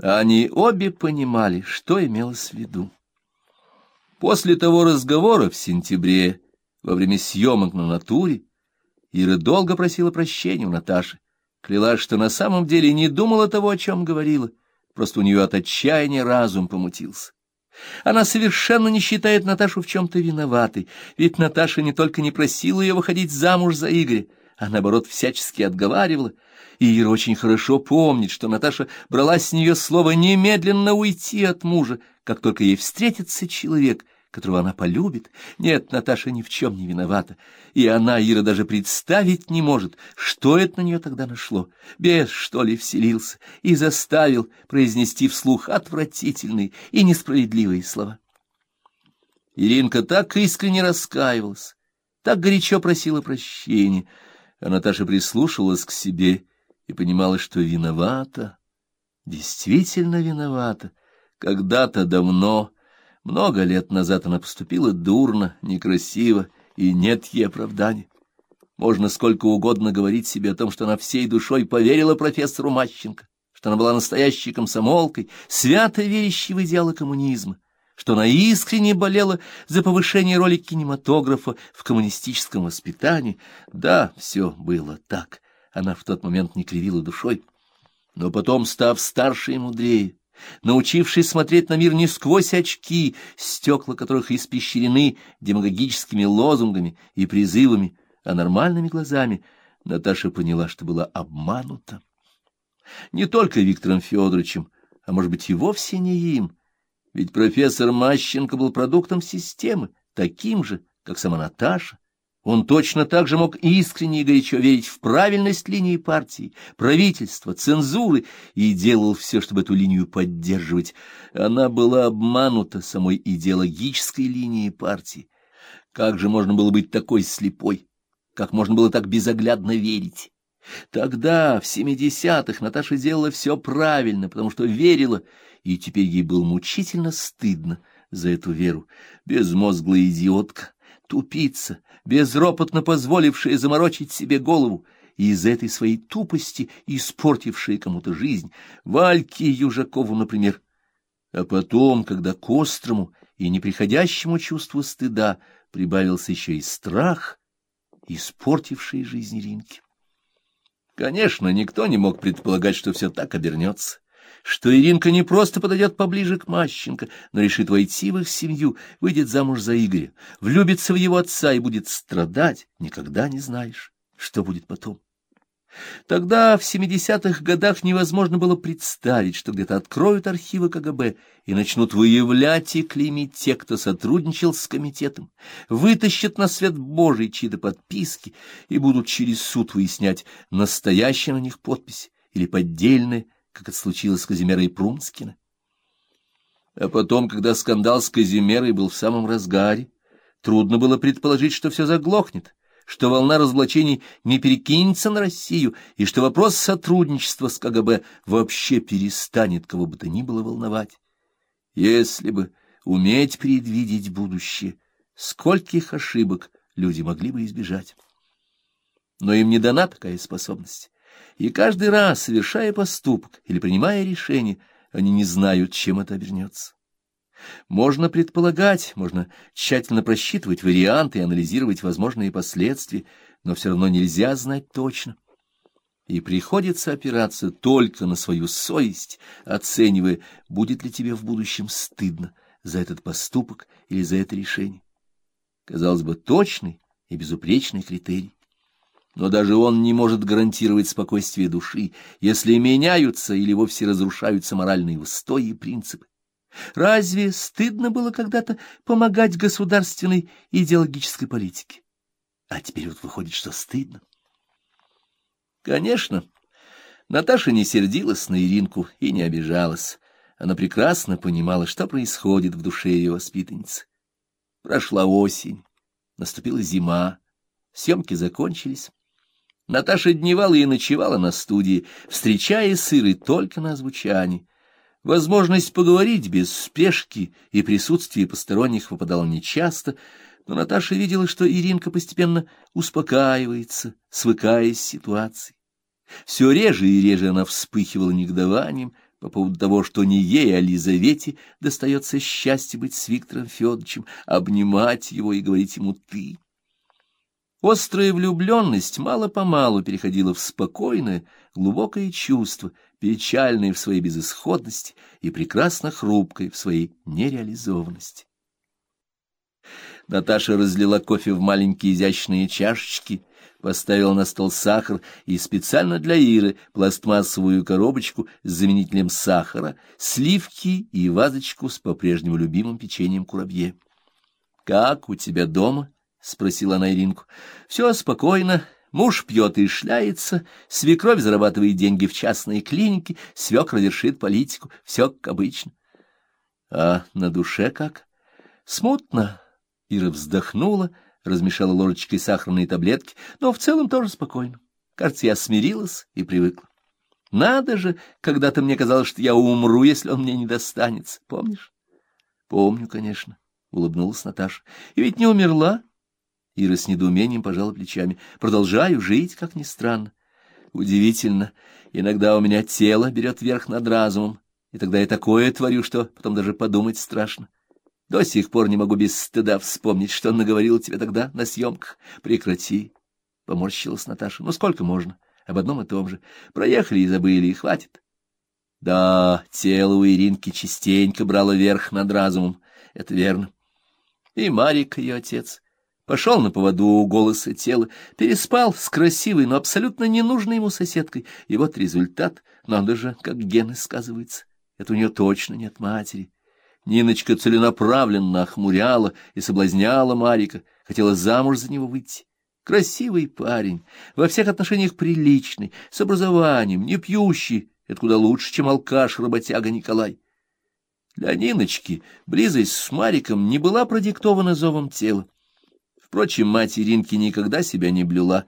Они обе понимали, что имелось в виду. После того разговора в сентябре, во время съемок на натуре, Ира долго просила прощения у Наташи, клялась, что на самом деле не думала того, о чем говорила, просто у нее от отчаяния разум помутился. Она совершенно не считает Наташу в чем-то виноватой, ведь Наташа не только не просила ее выходить замуж за Игоря, а наоборот всячески отговаривала, и Ира очень хорошо помнит, что Наташа брала с нее слово немедленно уйти от мужа, как только ей встретится человек, которого она полюбит. Нет, Наташа ни в чем не виновата, и она, Ира, даже представить не может, что это на нее тогда нашло. Бес, что ли, вселился и заставил произнести вслух отвратительные и несправедливые слова. Иринка так искренне раскаивалась, так горячо просила прощения, а Наташа прислушивалась к себе и понимала, что виновата, действительно виновата. Когда-то давно, много лет назад она поступила дурно, некрасиво, и нет ей оправдания. Можно сколько угодно говорить себе о том, что она всей душой поверила профессору Мащенко, что она была настоящей комсомолкой, свято верящей в идеалы коммунизма, что она искренне болела за повышение роли кинематографа в коммунистическом воспитании. Да, все было так она в тот момент не кривила душой. Но потом, став старше и мудрее, научившись смотреть на мир не сквозь очки, стекла которых испещрены демагогическими лозунгами и призывами, а нормальными глазами, Наташа поняла, что была обманута. Не только Виктором Федоровичем, а, может быть, и вовсе не им. Ведь профессор Мащенко был продуктом системы, таким же, как сама Наташа, он точно так же мог искренне и горячо верить в правильность линии партии, правительства, цензуры и делал все, чтобы эту линию поддерживать. Она была обманута самой идеологической линией партии. Как же можно было быть такой слепой? Как можно было так безоглядно верить? Тогда, в семидесятых, Наташа делала все правильно, потому что верила, и теперь ей было мучительно стыдно за эту веру. Безмозглая идиотка тупица, безропотно позволившая заморочить себе голову, и из этой своей тупости испортившая кому-то жизнь, Вальке Южакову, например. А потом, когда к острому и неприходящему чувству стыда прибавился еще и страх, испортивший жизнь Ринки. Конечно, никто не мог предполагать, что все так обернется что Иринка не просто подойдет поближе к Мащенко, но решит войти в их семью, выйдет замуж за Игоря, влюбится в его отца и будет страдать, никогда не знаешь, что будет потом. Тогда, в 70-х годах, невозможно было представить, что где-то откроют архивы КГБ и начнут выявлять и клеймить тех, кто сотрудничал с комитетом, вытащат на свет Божий чьи-то подписки и будут через суд выяснять, настоящая на них подпись или поддельная, как это случилось с Казимерой Прунскина. А потом, когда скандал с Казимерой был в самом разгаре, трудно было предположить, что все заглохнет, что волна разоблачений не перекинется на Россию, и что вопрос сотрудничества с КГБ вообще перестанет кого бы то ни было волновать. Если бы уметь предвидеть будущее, скольких ошибок люди могли бы избежать. Но им не дана такая способность и каждый раз, совершая поступок или принимая решение, они не знают, чем это обернется. Можно предполагать, можно тщательно просчитывать варианты и анализировать возможные последствия, но все равно нельзя знать точно. И приходится опираться только на свою совесть, оценивая, будет ли тебе в будущем стыдно за этот поступок или за это решение. Казалось бы, точный и безупречный критерий но даже он не может гарантировать спокойствие души, если меняются или вовсе разрушаются моральные устои и принципы. Разве стыдно было когда-то помогать государственной идеологической политике? А теперь вот выходит, что стыдно. Конечно, Наташа не сердилась на Иринку и не обижалась. Она прекрасно понимала, что происходит в душе ее воспитанницы. Прошла осень, наступила зима, съемки закончились. Наташа дневала и ночевала на студии, встречая с Ирой только на звучании. Возможность поговорить без спешки и присутствия посторонних выпадала нечасто, но Наташа видела, что Иринка постепенно успокаивается, свыкаясь с ситуацией. Все реже и реже она вспыхивала негодованием, по поводу того, что не ей, а Лизавете достается счастье быть с Виктором Федоровичем, обнимать его и говорить ему «ты». Острая влюбленность мало-помалу переходила в спокойное, глубокое чувство, печальное в своей безысходности и прекрасно хрупкое в своей нереализованности. Наташа разлила кофе в маленькие изящные чашечки, поставила на стол сахар и специально для Иры пластмассовую коробочку с заменителем сахара, сливки и вазочку с по-прежнему любимым печеньем курабье. — Как у тебя дома? — спросила она Иринку. — Все спокойно. Муж пьет и шляется, свекровь зарабатывает деньги в частные клиники, свекра вершит политику. Все как обычно. — А на душе как? — Смутно. Ира вздохнула, размешала ложечкой сахарные таблетки, но в целом тоже спокойно. Кажется, я смирилась и привыкла. Надо же, когда-то мне казалось, что я умру, если он мне не достанется. Помнишь? Помню, конечно, улыбнулась Наташа. И ведь не умерла. Ира с недоумением пожала плечами. Продолжаю жить, как ни странно. Удивительно. Иногда у меня тело берет верх над разумом, и тогда я такое творю, что потом даже подумать страшно. До сих пор не могу без стыда вспомнить, что он наговорил тебе тогда на съемках. Прекрати, — поморщилась Наташа. Ну, сколько можно? Об одном и том же. Проехали и забыли, и хватит. Да, тело у Иринки частенько брало верх над разумом. Это верно. И Марик, ее отец, пошел на поводу у голоса тела, переспал с красивой, но абсолютно ненужной ему соседкой. И вот результат, надо же, как гены сказываются. Это у нее точно нет матери. Ниночка целенаправленно охмуряла и соблазняла Марика, хотела замуж за него выйти. Красивый парень, во всех отношениях приличный, с образованием, не пьющий, это куда лучше, чем алкаш-работяга Николай. Для Ниночки близость с Мариком не была продиктована зовом тела. Впрочем, мать Иринки никогда себя не блюла,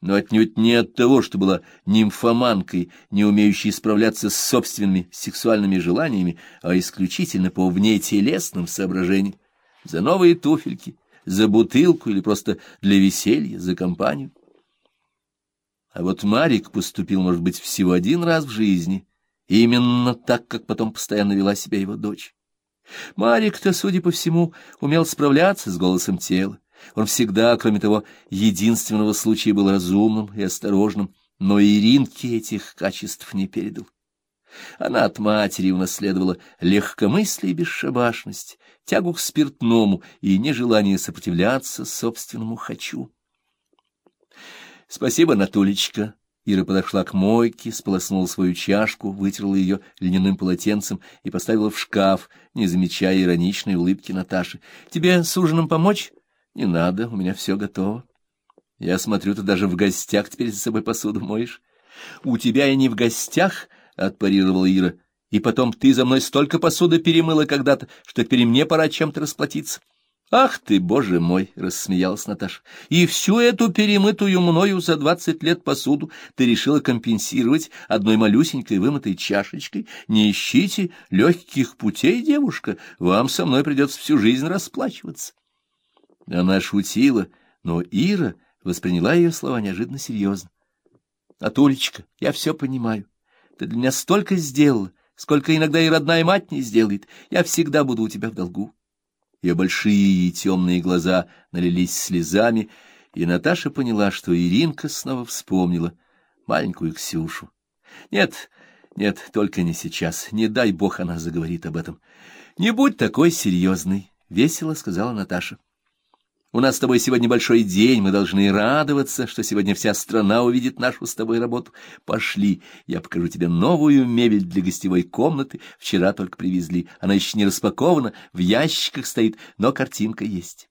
но отнюдь не от того, что была нимфоманкой, не умеющей справляться с собственными сексуальными желаниями, а исключительно по внетелесным соображениям, за новые туфельки, за бутылку или просто для веселья, за компанию. А вот Марик поступил, может быть, всего один раз в жизни, именно так, как потом постоянно вела себя его дочь. Марик-то, судя по всему, умел справляться с голосом тела. Он всегда, кроме того, единственного случая был разумным и осторожным, но Иринке этих качеств не передал. Она от матери унаследовала легкомыслие и бесшабашность, тягу к спиртному и нежелание сопротивляться собственному «хочу». «Спасибо, Натулечка». Ира подошла к мойке, сполоснула свою чашку, вытерла ее льняным полотенцем и поставила в шкаф, не замечая ироничной улыбки Наташи. «Тебе с ужином помочь?» Не надо, у меня все готово. Я смотрю, ты даже в гостях теперь за собой посуду моешь. У тебя и не в гостях, — отпарировала Ира. И потом ты за мной столько посуды перемыла когда-то, что теперь мне пора чем-то расплатиться. «Ах ты, боже мой!» — рассмеялась Наташа. «И всю эту перемытую мною за двадцать лет посуду ты решила компенсировать одной малюсенькой вымытой чашечкой? Не ищите легких путей, девушка, вам со мной придется всю жизнь расплачиваться». Она шутила, но Ира восприняла ее слова неожиданно серьезно. — Атулечка, я все понимаю. Ты для меня столько сделала, сколько иногда и родная мать не сделает. Я всегда буду у тебя в долгу. Ее большие темные глаза налились слезами, и Наташа поняла, что Иринка снова вспомнила маленькую Ксюшу. Нет, нет, только не сейчас. Не дай бог она заговорит об этом. — Не будь такой серьезный, — весело сказала Наташа. У нас с тобой сегодня большой день, мы должны радоваться, что сегодня вся страна увидит нашу с тобой работу. Пошли, я покажу тебе новую мебель для гостевой комнаты. Вчера только привезли, она еще не распакована, в ящиках стоит, но картинка есть.